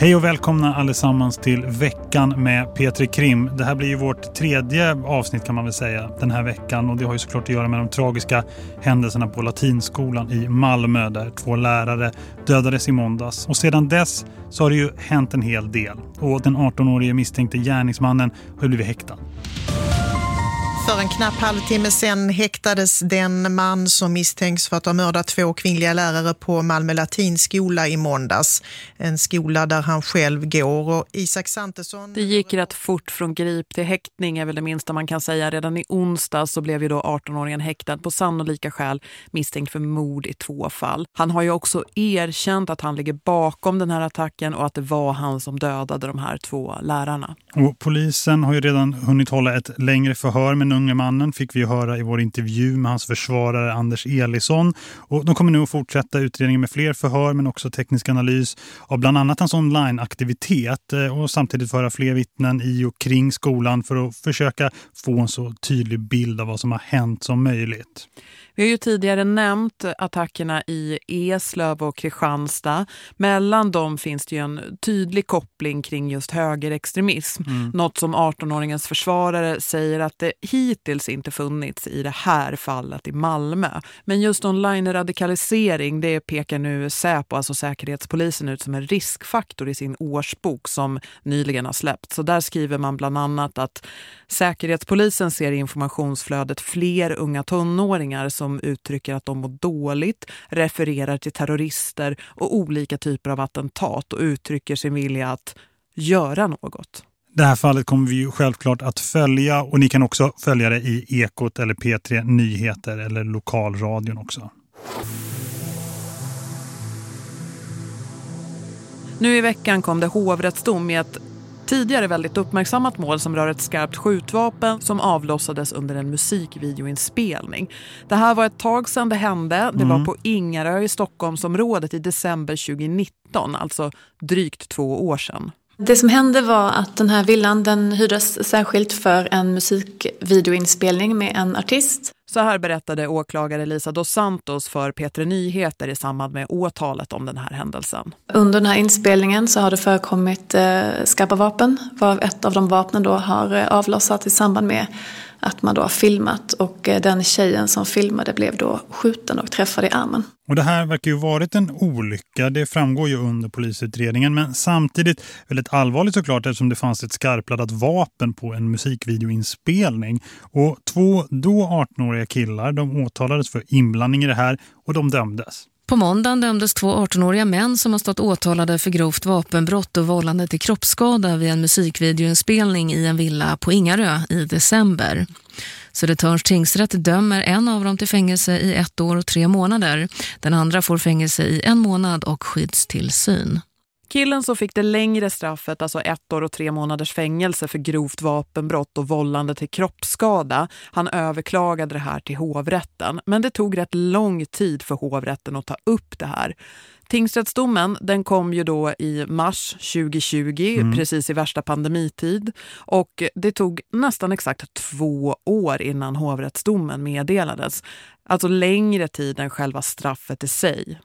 Hej och välkomna allesammans till veckan med Petri Krim. Det här blir ju vårt tredje avsnitt kan man väl säga den här veckan och det har ju såklart att göra med de tragiska händelserna på Latinskolan i Malmö där två lärare dödades i måndags. Och sedan dess så har det ju hänt en hel del och den 18-årige misstänkte gärningsmannen har blivit häktad. För en knapp halvtimme sedan häktades den man som misstänks för att ha mördat två kvinnliga lärare på Malmö latinskola i måndags. En skola där han själv går. Och Isak Santesson... Det gick rätt fort från grip till häktning är väl det minsta man kan säga. Redan i onsdag så blev ju då 18-åringen häktad på sannolika skäl misstänkt för mord i två fall. Han har ju också erkänt att han ligger bakom den här attacken och att det var han som dödade de här två lärarna. Och polisen har ju redan hunnit hålla ett längre förhör med unge mannen fick vi höra i vår intervju med hans försvarare Anders Elisson. Och de kommer nu att fortsätta utredningen med fler förhör men också teknisk analys av bland annat hans onlineaktivitet eh, och samtidigt föra fler vittnen i och kring skolan för att försöka få en så tydlig bild av vad som har hänt som möjligt. Vi har ju tidigare nämnt attackerna i Eslöv och Kristianstad. Mellan dem finns det ju en tydlig koppling kring just högerextremism. Mm. Något som 18-åringens försvarare säger att det hittills hittills inte funnits i det här fallet i Malmö. Men just online-radikalisering det pekar nu Säpo, alltså Säkerhetspolisen, ut som en riskfaktor i sin årsbok som nyligen har släppts. Så där skriver man bland annat att Säkerhetspolisen ser i informationsflödet fler unga tonåringar som uttrycker att de mår dåligt, refererar till terrorister och olika typer av attentat och uttrycker sin vilja att göra något. Det här fallet kommer vi ju självklart att följa och ni kan också följa det i Ekot eller P3 Nyheter eller lokalradion också. Nu i veckan kom det hovrättsdom i ett tidigare väldigt uppmärksammat mål som rör ett skarpt skjutvapen som avlossades under en musikvideoinspelning. Det här var ett tag sedan det hände. Det mm. var på Ingarö i Stockholmsområdet i december 2019, alltså drygt två år sedan. Det som hände var att den här villan den hyrdes särskilt för en musikvideoinspelning med en artist. Så här berättade åklagare Lisa dos Santos för Petre Nyheter i samband med åtalet om den här händelsen. Under den här inspelningen så har det förekommit eh, skarpa vapen, var ett av de vapnen då har eh, avlossats i samband med att man då har filmat och eh, den tjejen som filmade blev då skjuten och träffad i armen. Och det här verkar ju varit en olycka, det framgår ju under polisutredningen men samtidigt väldigt allvarligt såklart eftersom det fanns ett skarpladdat vapen på en musikvideoinspelning. Och två då 18-åriga killar de åtalades för inblandning i det här och de dömdes. På måndagen dömdes två 18-åriga män som har stått åtalade för grovt vapenbrott och vållande till kroppsskada vid en musikvideoinspelning i en villa på Ingarö i december. Södertörns tingsrätt dömer en av dem till fängelse i ett år och tre månader. Den andra får fängelse i en månad och skyddstillsyn. Killen som fick det längre straffet, alltså ett år och tre månaders fängelse för grovt vapenbrott och vållande till kroppsskada, han överklagade det här till hovrätten. Men det tog rätt lång tid för hovrätten att ta upp det här. Tingsrättsdomen den kom ju då i mars 2020, mm. precis i värsta pandemitid. Och det tog nästan exakt två år innan hovrättsdomen meddelades. Alltså längre tid än själva straffet i sig.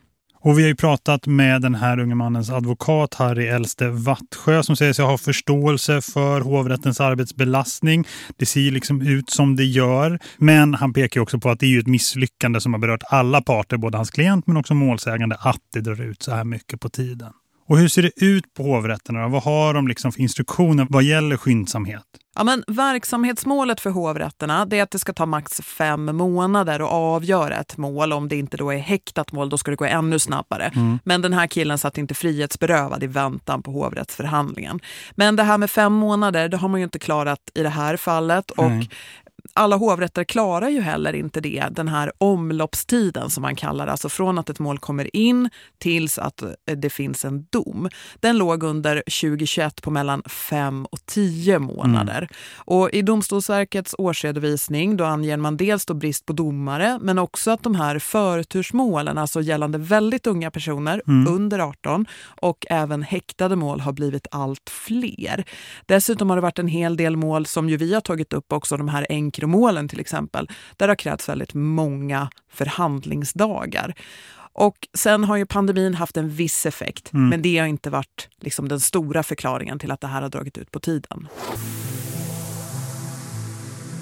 Och vi har ju pratat med den här unge mannens advokat Harry Elste Wattsjö som säger sig ha förståelse för hovrättens arbetsbelastning. Det ser liksom ut som det gör. Men han pekar också på att det är ju ett misslyckande som har berört alla parter, både hans klient men också målsägande, att det drar ut så här mycket på tiden. Och hur ser det ut på hovrätterna? Vad har de liksom för instruktioner vad gäller skyndsamhet? Ja, men verksamhetsmålet för hovrätterna är att det ska ta max fem månader att avgöra ett mål. Om det inte då är häktat mål, då ska det gå ännu snabbare. Mm. Men den här killen satt inte frihetsberövad i väntan på hovrättsförhandlingen. Men det här med fem månader, det har man ju inte klarat i det här fallet. Och alla hovrätter klarar ju heller inte det, den här omloppstiden som man kallar alltså från att ett mål kommer in tills att eh, det finns en dom. Den låg under 2021 på mellan 5 och 10 månader. Mm. Och i Domstolsverkets årsredovisning då anger man dels då brist på domare men också att de här förtursmålen, alltså gällande väldigt unga personer mm. under 18 och även häktade mål har blivit allt fler. Dessutom har det varit en hel del mål som ju vi har tagit upp också, de här enkla Encromålen till exempel, där har krävts väldigt många förhandlingsdagar. Och sen har ju pandemin haft en viss effekt, mm. men det har inte varit liksom den stora förklaringen till att det här har dragit ut på tiden.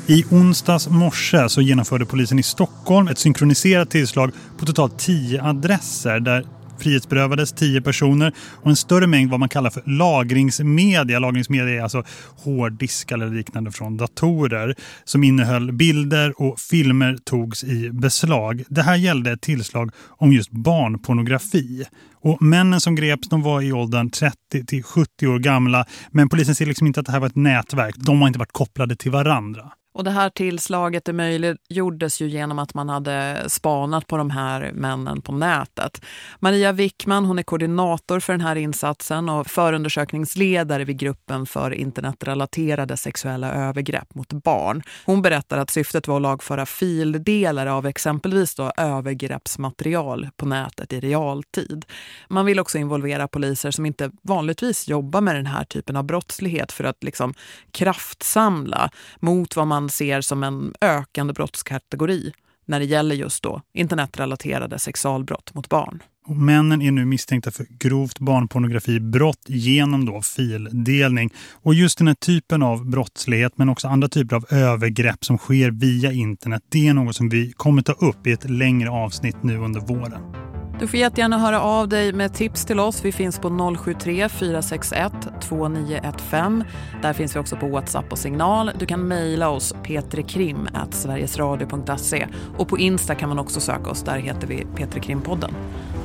I onsdags morse så genomförde polisen i Stockholm ett synkroniserat tillslag på totalt tio adresser där frihetsberövades tio personer och en större mängd vad man kallar för lagringsmedia. Lagringsmedia är alltså hårddisk eller liknande från datorer som innehöll bilder och filmer togs i beslag. Det här gällde ett tillslag om just barnpornografi. Och männen som greps de var i åldern 30 till 70 år gamla men polisen ser liksom inte att det här var ett nätverk. De har inte varit kopplade till varandra. Och det här tillslaget det möjliggjordes ju genom att man hade spanat på de här männen på nätet. Maria Wickman hon är koordinator för den här insatsen och förundersökningsledare vid gruppen för internetrelaterade sexuella övergrepp mot barn. Hon berättar att syftet var att lagföra fildelar av exempelvis då övergreppsmaterial på nätet i realtid. Man vill också involvera poliser som inte vanligtvis jobbar med den här typen av brottslighet för att liksom kraftsamla mot vad man man ser som en ökande brottskategori när det gäller just då internetrelaterade sexualbrott mot barn. Och männen är nu misstänkta för grovt barnpornografibrott genom då fildelning. Och just den här typen av brottslighet men också andra typer av övergrepp som sker via internet det är något som vi kommer ta upp i ett längre avsnitt nu under våren. Du får jättegärna höra av dig med tips till oss. Vi finns på 073 461 2915. Där finns vi också på WhatsApp och signal. Du kan mejla oss petrekrim.sverigesradio.se och på Insta kan man också söka oss. Där heter vi Petrekrimpodden.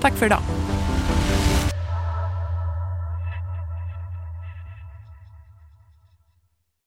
Tack för idag.